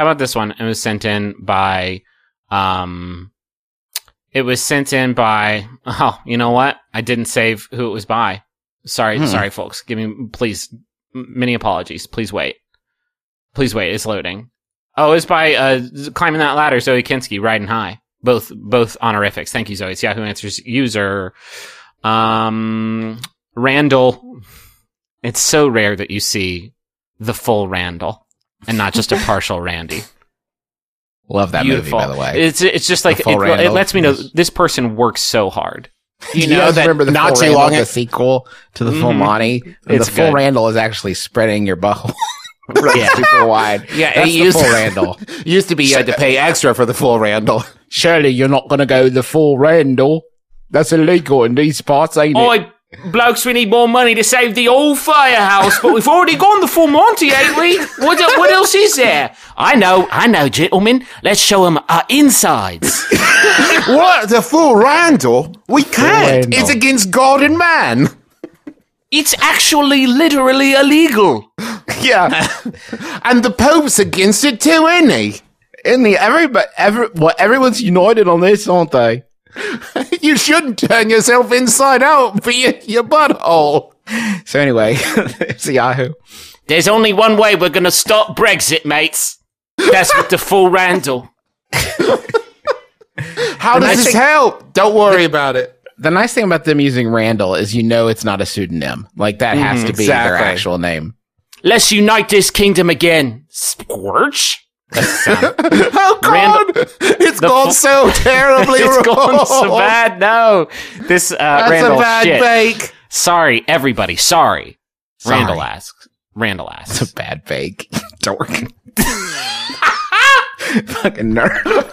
how about this one? It was sent in by, um, it was sent in by. Oh, you know what? I didn't save who it was by. Sorry, Hmm. sorry, folks. Give me, please, many apologies. Please wait. Please wait. It's loading. Oh, it's by uh, climbing that ladder. Zoe Kinski, riding high. Both, both honorifics. Thank you, Zoe. It's Yahoo Answers user, um, Randall. It's so rare that you see the full Randall and not just a partial Randy. Love that Beautiful. movie, by the way. It's it's just like it, it lets me know this person works so hard. You, know guys that remember the not full too long- the sequel to the full Mhm. Monty? And It's the full good. Randall is actually spreading your butthole Yeah. super wide. Yeah, That's it the used full Randall. Used to be you had to pay extra for the full Randall. Surely you're not going to go the full Randall. That's illegal in these parts, ain't Oi, blokes, we need more money to save the old firehouse, but we've already gone the full Monty, ain't we? What, what else is there? I know, I know, gentlemen. Let's show them our insides. what? The full Randall? We can't. Randall. It's against God and man. It's actually literally illegal. Yeah. and the Pope's against it too, isn't he? In the everybody, every, well, everyone's united on this, aren't they? You shouldn't turn yourself inside out for your, your butthole. So anyway, it's a Yahoo. There's only one way we're gonna stop Brexit, mates. That's with the full Randall. How does this help? Don't worry about it. The nice thing about them using Randall is you know it's not a pseudonym. Like that has mm-hmm. to be their actual name. Let's unite this kingdom again. Scorch? Oh God! It's gone so terribly It's wrong. gone so bad. No, this uh, That's Randall a bad shit. bake. Sorry, everybody. Sorry. Sorry. Randall asks. Randall asks. It's a bad fake. Dork. Fucking nerd.